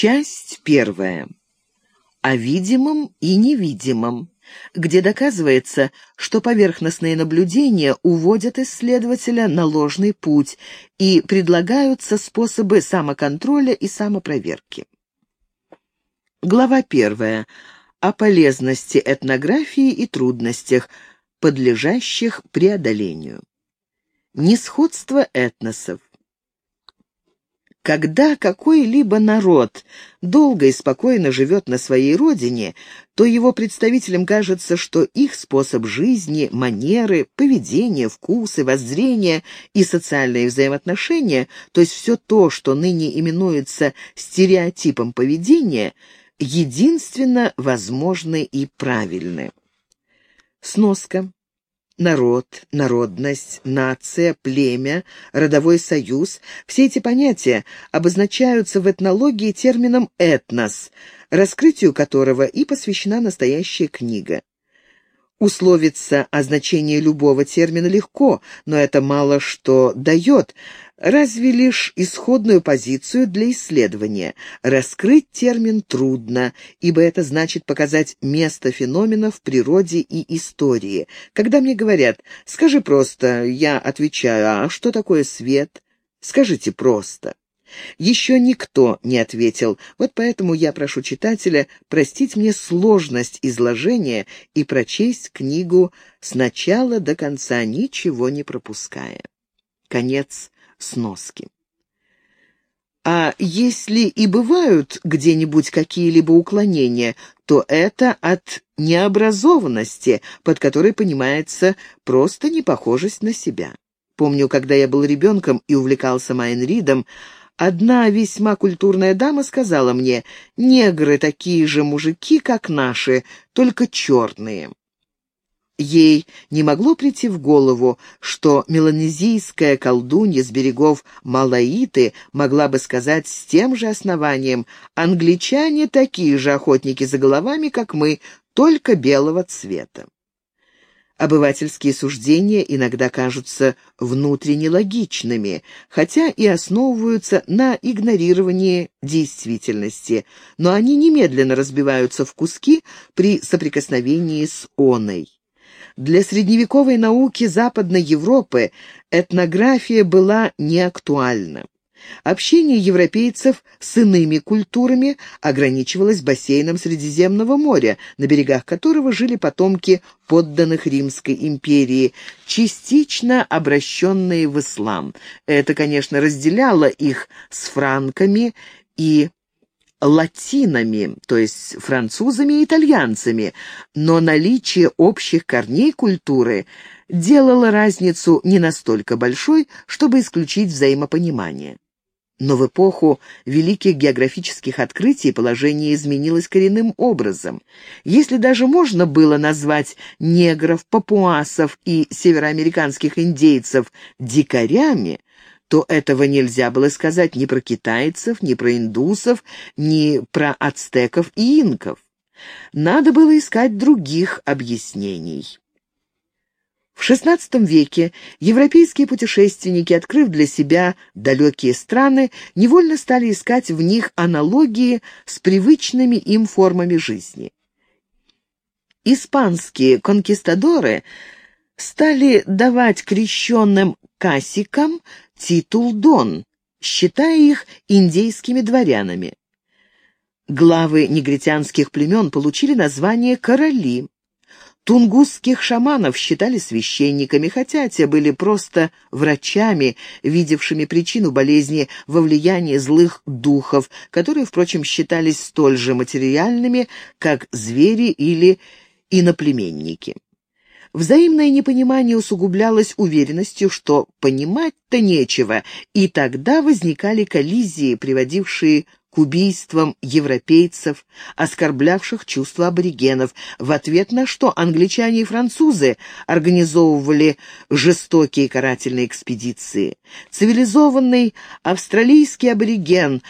Часть первая. О видимом и невидимом, где доказывается, что поверхностные наблюдения уводят исследователя на ложный путь и предлагаются способы самоконтроля и самопроверки. Глава первая. О полезности этнографии и трудностях, подлежащих преодолению. Несходство этносов. Когда какой-либо народ долго и спокойно живет на своей родине, то его представителям кажется, что их способ жизни, манеры, поведение, вкусы, воззрения и социальные взаимоотношения, то есть все то, что ныне именуется стереотипом поведения, единственно возможны и правильны. Сноска народ, народность, нация, племя, родовой союз – все эти понятия обозначаются в этнологии термином «этнос», раскрытию которого и посвящена настоящая книга. Условиться о значении любого термина легко, но это мало что дает, разве лишь исходную позицию для исследования. Раскрыть термин трудно, ибо это значит показать место феномена в природе и истории. Когда мне говорят «скажи просто», я отвечаю «а что такое свет?» Скажите просто. Еще никто не ответил, вот поэтому я прошу читателя простить мне сложность изложения и прочесть книгу с начала до конца, ничего не пропуская. Конец сноски. А если и бывают где-нибудь какие-либо уклонения, то это от необразованности, под которой понимается просто непохожесть на себя. Помню, когда я был ребенком и увлекался Майнридом, Одна весьма культурная дама сказала мне, «Негры такие же мужики, как наши, только черные». Ей не могло прийти в голову, что меланезийская колдунья с берегов Малаиты могла бы сказать с тем же основанием «Англичане такие же охотники за головами, как мы, только белого цвета». Обывательские суждения иногда кажутся внутренне логичными, хотя и основываются на игнорировании действительности, но они немедленно разбиваются в куски при соприкосновении с оной. Для средневековой науки Западной Европы этнография была неактуальна. Общение европейцев с иными культурами ограничивалось бассейном Средиземного моря, на берегах которого жили потомки подданных Римской империи, частично обращенные в ислам. Это, конечно, разделяло их с франками и латинами, то есть французами и итальянцами, но наличие общих корней культуры делало разницу не настолько большой, чтобы исключить взаимопонимание. Но в эпоху великих географических открытий положение изменилось коренным образом. Если даже можно было назвать негров, папуасов и североамериканских индейцев дикарями, то этого нельзя было сказать ни про китайцев, ни про индусов, ни про ацтеков и инков. Надо было искать других объяснений. В XVI веке европейские путешественники, открыв для себя далекие страны, невольно стали искать в них аналогии с привычными им формами жизни. Испанские конкистадоры стали давать крещенным касикам титул «дон», считая их индейскими дворянами. Главы негритянских племен получили название «короли». Тунгусских шаманов считали священниками, хотя те были просто врачами, видевшими причину болезни во влиянии злых духов, которые, впрочем, считались столь же материальными, как звери или иноплеменники. Взаимное непонимание усугублялось уверенностью, что понимать-то нечего, и тогда возникали коллизии, приводившие к убийствам европейцев, оскорблявших чувства аборигенов, в ответ на что англичане и французы организовывали жестокие карательные экспедиции. Цивилизованный австралийский абориген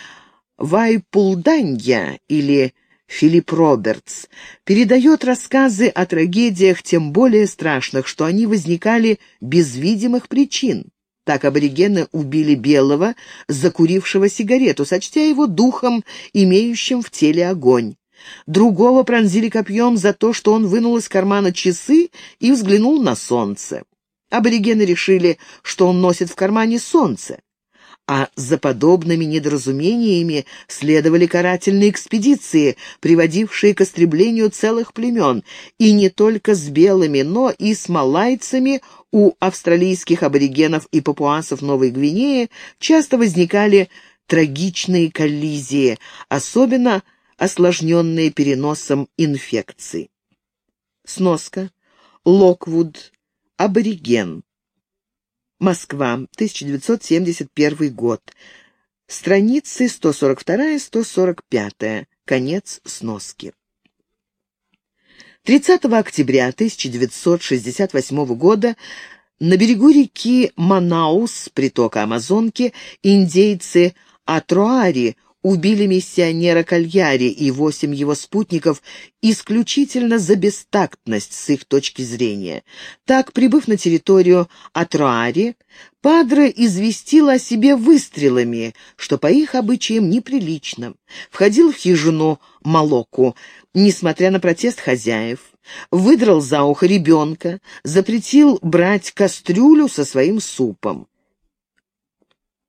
Вайпулданья или Филипп Робертс передает рассказы о трагедиях тем более страшных, что они возникали без видимых причин. Так аборигены убили белого, закурившего сигарету, сочтя его духом, имеющим в теле огонь. Другого пронзили копьем за то, что он вынул из кармана часы и взглянул на солнце. Аборигены решили, что он носит в кармане солнце а за подобными недоразумениями следовали карательные экспедиции, приводившие к истреблению целых племен, и не только с белыми, но и с малайцами у австралийских аборигенов и папуасов Новой Гвинеи часто возникали трагичные коллизии, особенно осложненные переносом инфекций. Сноска. Локвуд. Абориген. Москва, 1971 год. Страницы 142-145. Конец сноски. 30 октября 1968 года на берегу реки Манаус, притока Амазонки, индейцы Атруари убили миссионера Кальяри и восемь его спутников исключительно за бестактность с их точки зрения. Так, прибыв на территорию Атруари, Падре известил о себе выстрелами, что по их обычаям неприлично. Входил в хижину Малоку, несмотря на протест хозяев, выдрал за ухо ребенка, запретил брать кастрюлю со своим супом.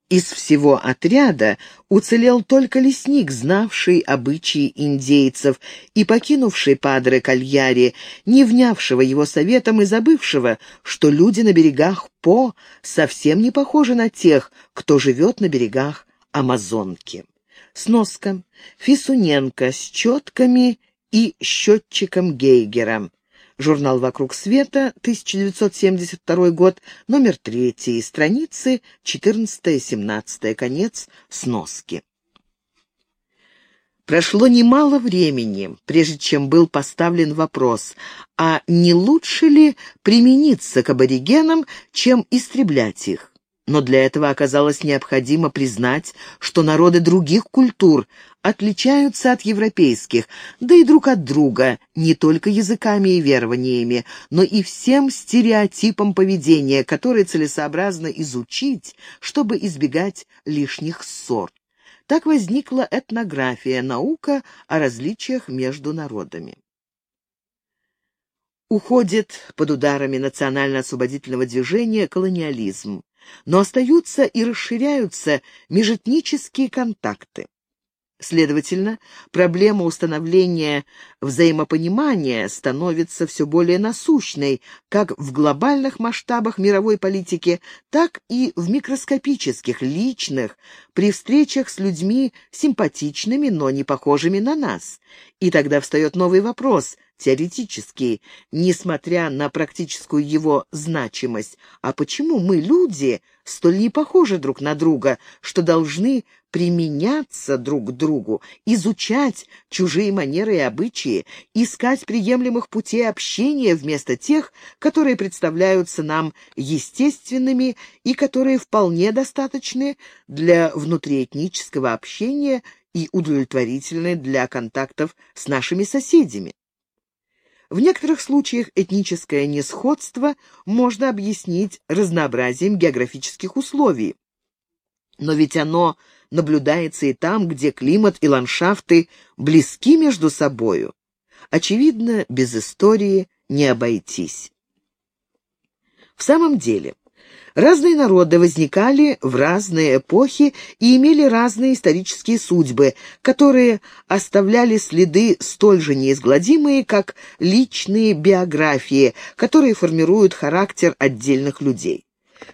Из всего отряда уцелел только лесник, знавший обычаи индейцев и покинувший Падре Кальяри, не внявшего его советом и забывшего, что люди на берегах По совсем не похожи на тех, кто живет на берегах Амазонки. Сноска. Фисуненко с четками и счетчиком Гейгера. Журнал «Вокруг света», 1972 год, номер 3, страницы 14-17, конец сноски. Прошло немало времени, прежде чем был поставлен вопрос, а не лучше ли примениться к аборигенам, чем истреблять их? Но для этого оказалось необходимо признать, что народы других культур отличаются от европейских, да и друг от друга не только языками и верованиями, но и всем стереотипом поведения, которые целесообразно изучить, чтобы избегать лишних ссор. Так возникла этнография, наука о различиях между народами. Уходит под ударами национально-освободительного движения колониализм но остаются и расширяются межэтнические контакты. Следовательно, проблема установления взаимопонимания становится все более насущной как в глобальных масштабах мировой политики, так и в микроскопических, личных, при встречах с людьми симпатичными, но не похожими на нас. И тогда встает новый вопрос – теоретический, несмотря на практическую его значимость. А почему мы, люди, столь не похожи друг на друга, что должны применяться друг к другу, изучать чужие манеры и обычаи, искать приемлемых путей общения вместо тех, которые представляются нам естественными и которые вполне достаточны для внутриэтнического общения и удовлетворительны для контактов с нашими соседями. В некоторых случаях этническое несходство можно объяснить разнообразием географических условий. Но ведь оно наблюдается и там, где климат и ландшафты близки между собою. Очевидно, без истории не обойтись. В самом деле, Разные народы возникали в разные эпохи и имели разные исторические судьбы, которые оставляли следы столь же неизгладимые, как личные биографии, которые формируют характер отдельных людей.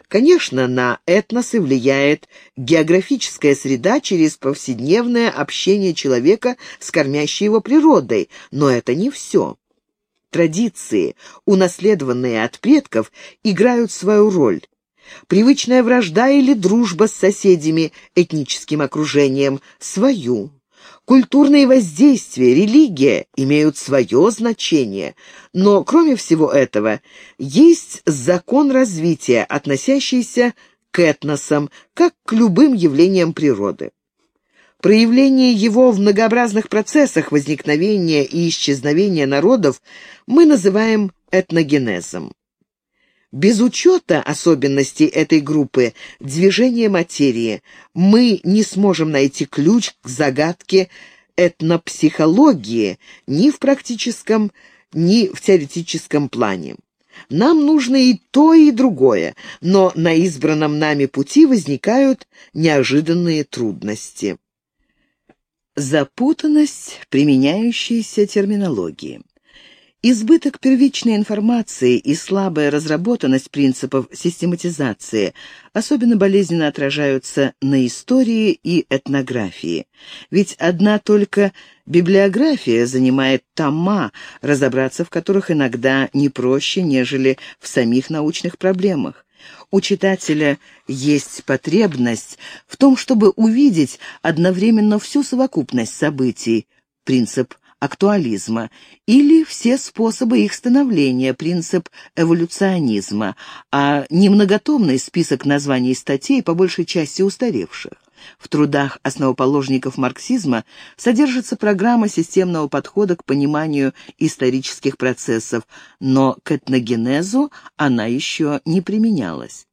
Конечно, на этносы влияет географическая среда через повседневное общение человека с кормящей его природой, но это не все. Традиции, унаследованные от предков, играют свою роль. Привычная вражда или дружба с соседями, этническим окружением, свою. Культурные воздействия, религия имеют свое значение, но, кроме всего этого, есть закон развития, относящийся к этносам, как к любым явлениям природы. Проявление его в многообразных процессах возникновения и исчезновения народов мы называем этногенезом. Без учета особенностей этой группы движения материи мы не сможем найти ключ к загадке этнопсихологии ни в практическом, ни в теоретическом плане. Нам нужно и то, и другое, но на избранном нами пути возникают неожиданные трудности. Запутанность применяющейся терминологии. Избыток первичной информации и слабая разработанность принципов систематизации особенно болезненно отражаются на истории и этнографии. Ведь одна только библиография занимает тома, разобраться в которых иногда не проще, нежели в самих научных проблемах. У читателя есть потребность в том, чтобы увидеть одновременно всю совокупность событий, принцип актуализма, или все способы их становления, принцип эволюционизма, а не многотомный список названий статей, по большей части устаревших. В трудах основоположников марксизма содержится программа системного подхода к пониманию исторических процессов, но к этногенезу она еще не применялась.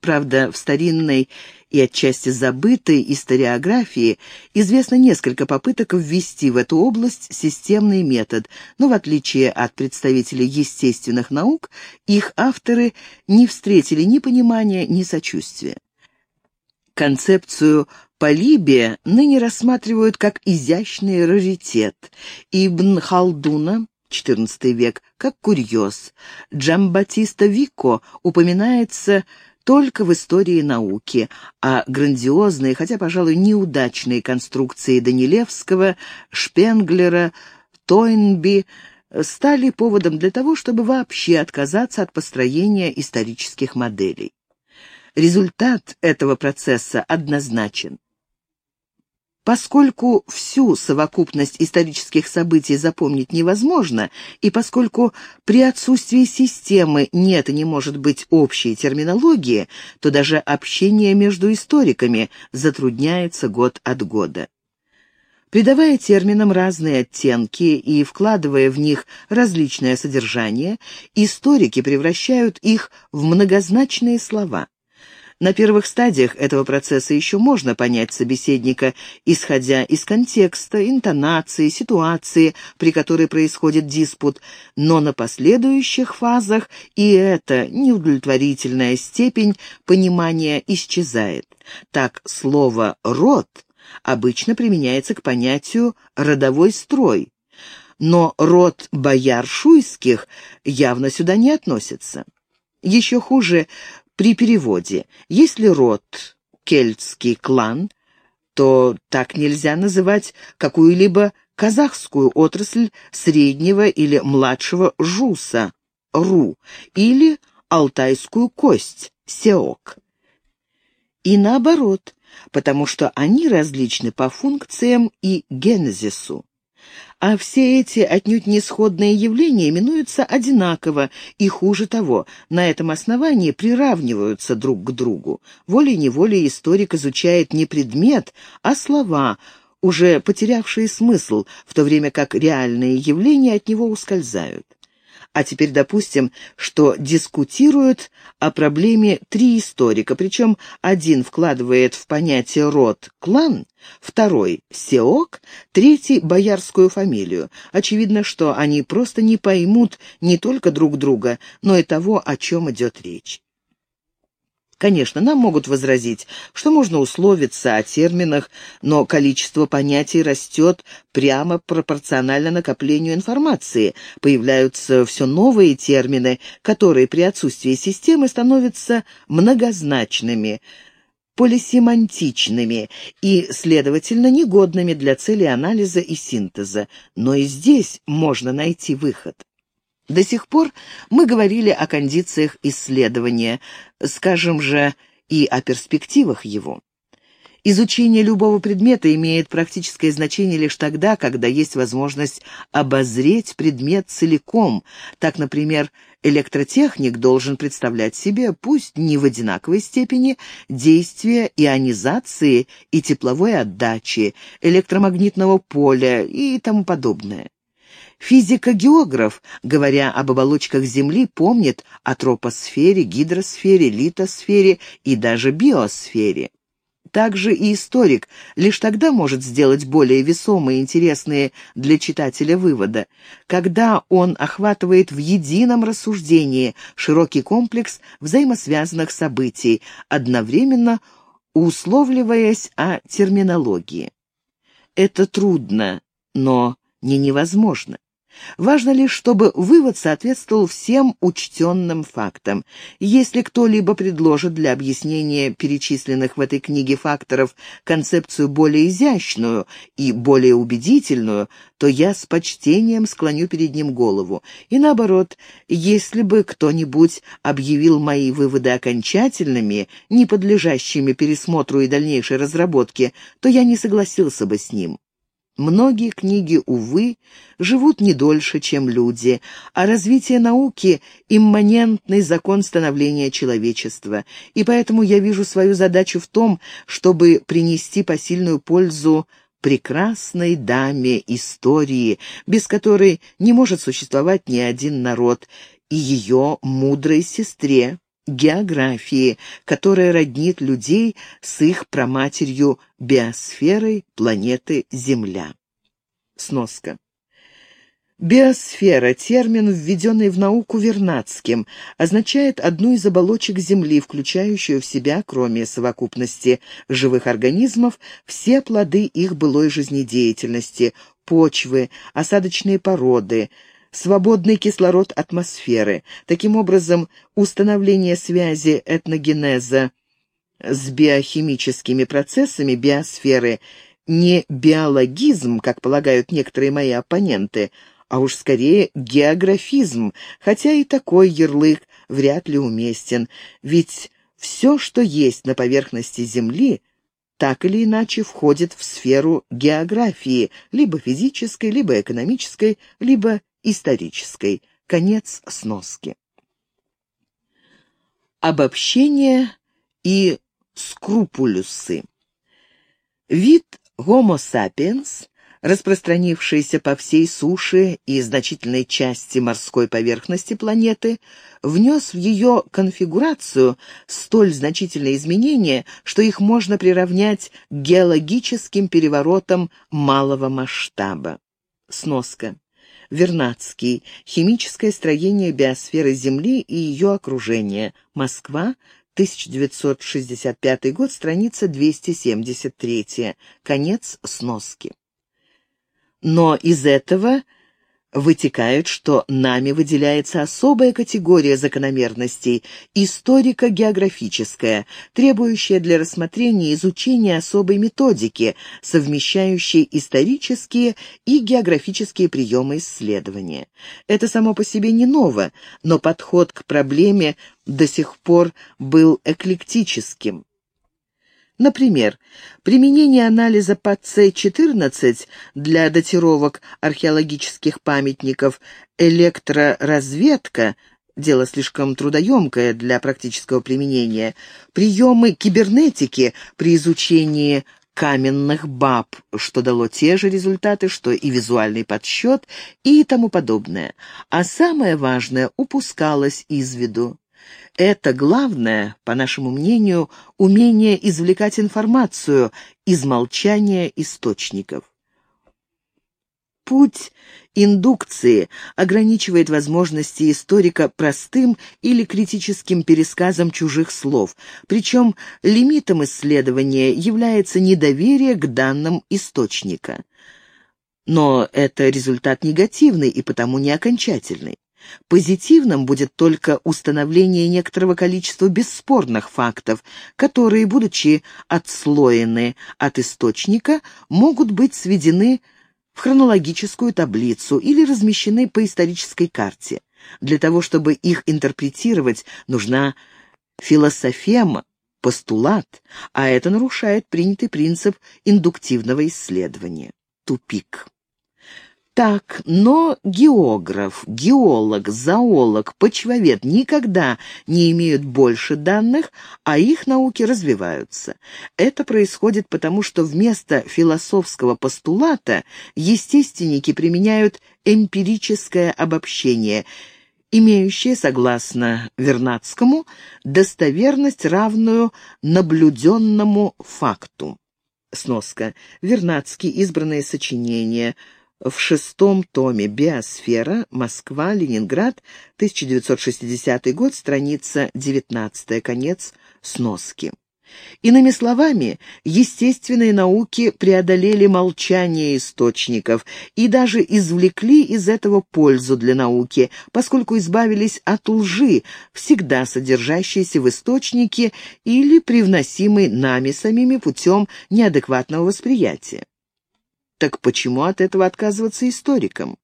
Правда, в старинной и отчасти забытой историографии известно несколько попыток ввести в эту область системный метод, но в отличие от представителей естественных наук, их авторы не встретили ни понимания, ни сочувствия. Концепцию полибия ныне рассматривают как изящный раритет. Ибн Халдуна XIV век, как курьез. Джамбатиста Вико упоминается только в истории науки, а грандиозные, хотя, пожалуй, неудачные конструкции Данилевского, Шпенглера, Тойнби стали поводом для того, чтобы вообще отказаться от построения исторических моделей. Результат этого процесса однозначен. Поскольку всю совокупность исторических событий запомнить невозможно, и поскольку при отсутствии системы нет и не может быть общей терминологии, то даже общение между историками затрудняется год от года. Придавая терминам разные оттенки и вкладывая в них различное содержание, историки превращают их в многозначные слова. На первых стадиях этого процесса еще можно понять собеседника, исходя из контекста, интонации, ситуации, при которой происходит диспут, но на последующих фазах и эта неудовлетворительная степень понимания исчезает. Так слово «род» обычно применяется к понятию «родовой строй», но род бояр шуйских явно сюда не относится. Еще хуже при переводе. Если род — кельтский клан, то так нельзя называть какую-либо казахскую отрасль среднего или младшего жуса, ру, или алтайскую кость, сеок. И наоборот, потому что они различны по функциям и генезису а все эти отнюдь не сходные явления именуются одинаково, и хуже того, на этом основании приравниваются друг к другу. Волей-неволей историк изучает не предмет, а слова, уже потерявшие смысл, в то время как реальные явления от него ускользают. А теперь допустим, что дискутируют о проблеме три историка, причем один вкладывает в понятие род клан, второй — сеок, третий — боярскую фамилию. Очевидно, что они просто не поймут не только друг друга, но и того, о чем идет речь. Конечно, нам могут возразить, что можно условиться о терминах, но количество понятий растет прямо пропорционально накоплению информации. Появляются все новые термины, которые при отсутствии системы становятся многозначными, полисемантичными и, следовательно, негодными для цели анализа и синтеза. Но и здесь можно найти выход. До сих пор мы говорили о кондициях исследования, скажем же, и о перспективах его. Изучение любого предмета имеет практическое значение лишь тогда, когда есть возможность обозреть предмет целиком. Так, например, электротехник должен представлять себе, пусть не в одинаковой степени, действия ионизации и тепловой отдачи, электромагнитного поля и тому подобное. Физико-географ, говоря об оболочках Земли, помнит о тропосфере, гидросфере, литосфере и даже биосфере. Также и историк лишь тогда может сделать более весомые и интересные для читателя выводы, когда он охватывает в едином рассуждении широкий комплекс взаимосвязанных событий, одновременно условливаясь о терминологии. Это трудно, но не невозможно. Важно лишь, чтобы вывод соответствовал всем учтенным фактам. Если кто-либо предложит для объяснения перечисленных в этой книге факторов концепцию более изящную и более убедительную, то я с почтением склоню перед ним голову. И наоборот, если бы кто-нибудь объявил мои выводы окончательными, не подлежащими пересмотру и дальнейшей разработке, то я не согласился бы с ним. Многие книги, увы, живут не дольше, чем люди, а развитие науки — имманентный закон становления человечества, и поэтому я вижу свою задачу в том, чтобы принести посильную пользу прекрасной даме истории, без которой не может существовать ни один народ, и ее мудрой сестре, географии, которая роднит людей с их проматерью биосферой планеты Земля. Сноска. Биосфера – термин, введенный в науку Вернадским, означает одну из оболочек Земли, включающую в себя, кроме совокупности живых организмов, все плоды их былой жизнедеятельности – почвы, осадочные породы – свободный кислород атмосферы. Таким образом, установление связи этногенеза с биохимическими процессами биосферы не биологизм, как полагают некоторые мои оппоненты, а уж скорее географизм, хотя и такой ярлык вряд ли уместен, ведь все, что есть на поверхности Земли, так или иначе входит в сферу географии, либо физической, либо экономической, либо исторической. Конец сноски. Обобщение и скрупулюсы. Вид Homo sapiens, распространившийся по всей суше и значительной части морской поверхности планеты, внес в ее конфигурацию столь значительные изменения, что их можно приравнять к геологическим переворотам малого масштаба. Сноска. Вернадский. Химическое строение биосферы Земли и ее окружение. Москва. 1965 год, страница 273. Конец сноски. Но из этого вытекает, что нами выделяется особая категория закономерностей, историко-географическая, требующая для рассмотрения и изучения особой методики, совмещающей исторические и географические приемы исследования. Это само по себе не ново, но подход к проблеме до сих пор был эклектическим. Например, применение анализа ПАЦ-14 для датировок археологических памятников, электроразведка – дело слишком трудоемкое для практического применения, приемы кибернетики при изучении каменных баб, что дало те же результаты, что и визуальный подсчет и тому подобное. А самое важное упускалось из виду. Это главное, по нашему мнению, умение извлекать информацию из молчания источников. Путь индукции ограничивает возможности историка простым или критическим пересказом чужих слов, причем лимитом исследования является недоверие к данным источника. Но это результат негативный и потому не окончательный. Позитивным будет только установление некоторого количества бесспорных фактов, которые, будучи отслоены от источника, могут быть сведены в хронологическую таблицу или размещены по исторической карте. Для того, чтобы их интерпретировать, нужна философема, постулат, а это нарушает принятый принцип индуктивного исследования. Тупик. Так, но географ, геолог, зоолог, почвовед никогда не имеют больше данных, а их науки развиваются. Это происходит потому, что вместо философского постулата естественники применяют эмпирическое обобщение, имеющее, согласно Вернадскому, достоверность, равную наблюденному факту. Сноска. Вернадский. Избранные сочинения в шестом томе «Биосфера. Москва. Ленинград. 1960 год. Страница 19. Конец сноски». Иными словами, естественные науки преодолели молчание источников и даже извлекли из этого пользу для науки, поскольку избавились от лжи, всегда содержащейся в источнике или привносимой нами самими путем неадекватного восприятия. Так почему от этого отказываться историкам?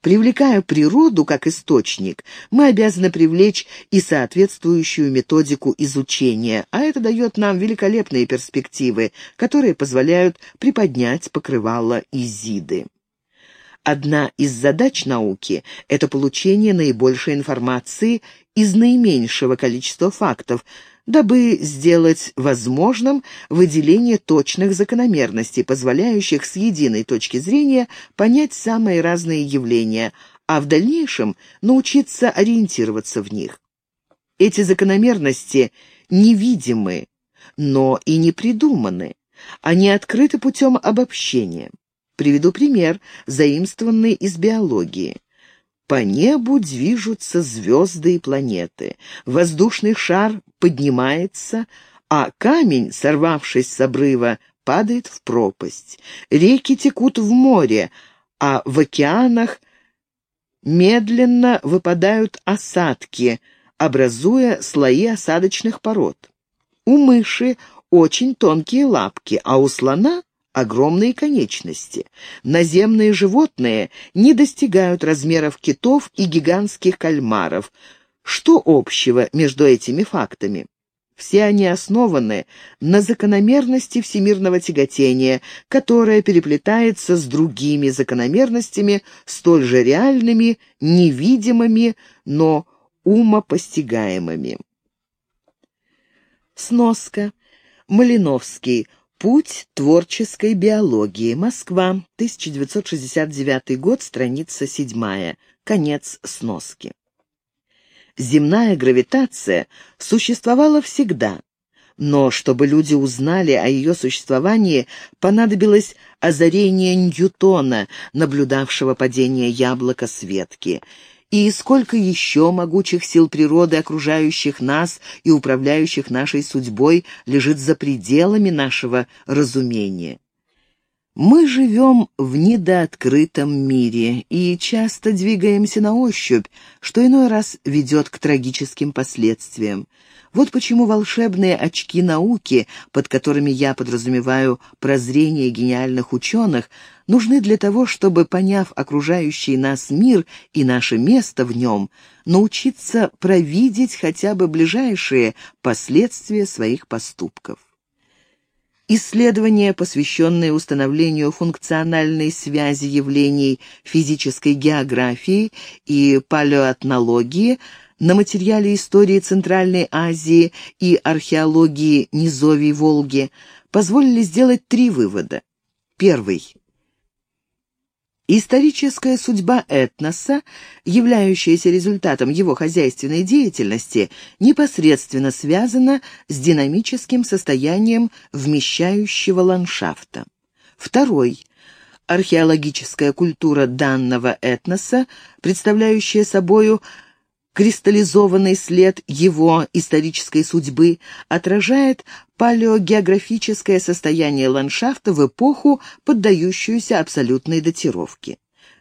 Привлекая природу как источник, мы обязаны привлечь и соответствующую методику изучения, а это дает нам великолепные перспективы, которые позволяют приподнять покрывало Изиды. Одна из задач науки – это получение наибольшей информации из наименьшего количества фактов – дабы сделать возможным выделение точных закономерностей, позволяющих с единой точки зрения понять самые разные явления, а в дальнейшем научиться ориентироваться в них. Эти закономерности невидимы, но и не придуманы. Они открыты путем обобщения. Приведу пример, заимствованный из биологии. По небу движутся звезды и планеты. Воздушный шар поднимается, а камень, сорвавшись с обрыва, падает в пропасть. Реки текут в море, а в океанах медленно выпадают осадки, образуя слои осадочных пород. У мыши очень тонкие лапки, а у слона огромные конечности. Наземные животные не достигают размеров китов и гигантских кальмаров. Что общего между этими фактами? Все они основаны на закономерности всемирного тяготения, которая переплетается с другими закономерностями, столь же реальными, невидимыми, но умопостигаемыми. Сноска. Малиновский. Путь творческой биологии. Москва, 1969 год, страница 7. Конец сноски. Земная гравитация существовала всегда, но чтобы люди узнали о ее существовании, понадобилось озарение Ньютона, наблюдавшего падение яблока с ветки и сколько еще могучих сил природы, окружающих нас и управляющих нашей судьбой, лежит за пределами нашего разумения. Мы живем в недооткрытом мире и часто двигаемся на ощупь, что иной раз ведет к трагическим последствиям. Вот почему волшебные очки науки, под которыми я подразумеваю прозрение гениальных ученых, нужны для того, чтобы, поняв окружающий нас мир и наше место в нем, научиться провидеть хотя бы ближайшие последствия своих поступков. Исследования, посвященные установлению функциональной связи явлений физической географии и палеоэтнологии на материале истории Центральной Азии и археологии Низовий Волги, позволили сделать три вывода. Первый. Историческая судьба этноса, являющаяся результатом его хозяйственной деятельности, непосредственно связана с динамическим состоянием вмещающего ландшафта. Второй. Археологическая культура данного этноса, представляющая собою кристаллизованный след его исторической судьбы отражает палеогеографическое состояние ландшафта в эпоху, поддающуюся абсолютной датировке.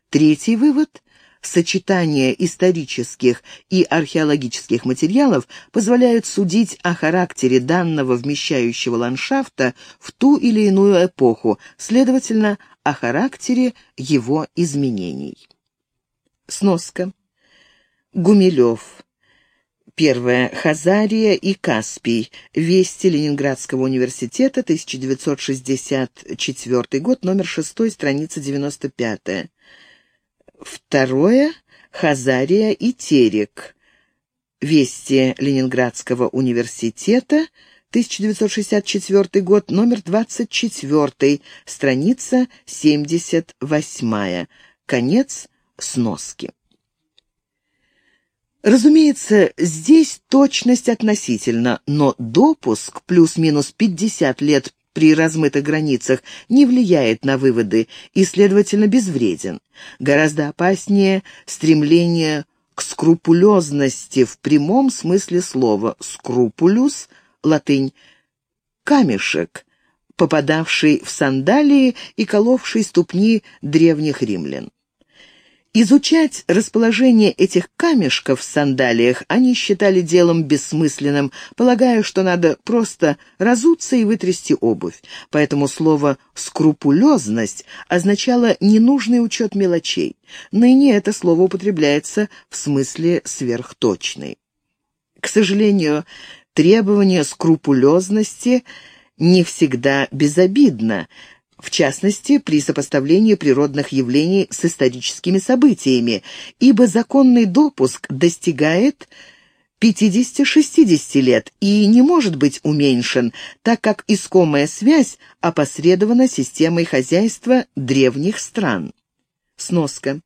Третий вывод – сочетание исторических и археологических материалов позволяют судить о характере данного вмещающего ландшафта в ту или иную эпоху, следовательно, о характере его изменений. Сноска. Гумилев. Первое. Хазария и Каспий. Вести Ленинградского университета, 1964 год, номер 6, страница 95. Второе — Хазария и Терек. Вести Ленинградского университета, 1964 год, номер 24, страница 78. Конец сноски. Разумеется, здесь точность относительно, но допуск плюс-минус 50 лет при размытых границах не влияет на выводы и, следовательно, безвреден. Гораздо опаснее стремление к скрупулезности в прямом смысле слова «скрупулюс» — латынь «камешек», попадавший в сандалии и коловший ступни древних римлян. Изучать расположение этих камешков в сандалиях они считали делом бессмысленным, полагая, что надо просто разуться и вытрясти обувь. Поэтому слово «скрупулезность» означало ненужный учет мелочей. Ныне это слово употребляется в смысле сверхточный. К сожалению, требование скрупулезности не всегда безобидно – в частности, при сопоставлении природных явлений с историческими событиями, ибо законный допуск достигает 50-60 лет и не может быть уменьшен, так как искомая связь опосредована системой хозяйства древних стран. Сноска.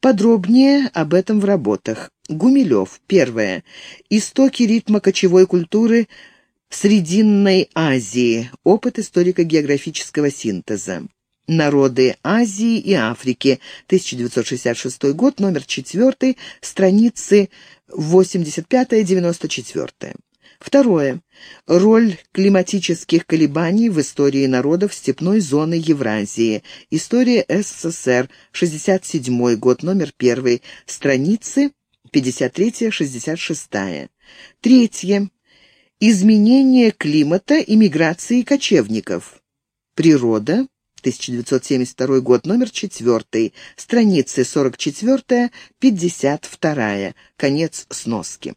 Подробнее об этом в работах. Гумилев. Первое. Истоки ритма кочевой культуры – Срединной Азии. Опыт историко-географического синтеза. Народы Азии и Африки. 1966 год, номер 4, страницы 85-94. Второе. Роль климатических колебаний в истории народов степной зоны Евразии. История СССР. 67 год, номер 1, страницы 53-66. Третье. Изменение климата и миграции кочевников. Природа. 1972 год, номер 4, страницы 44-52, конец сноски.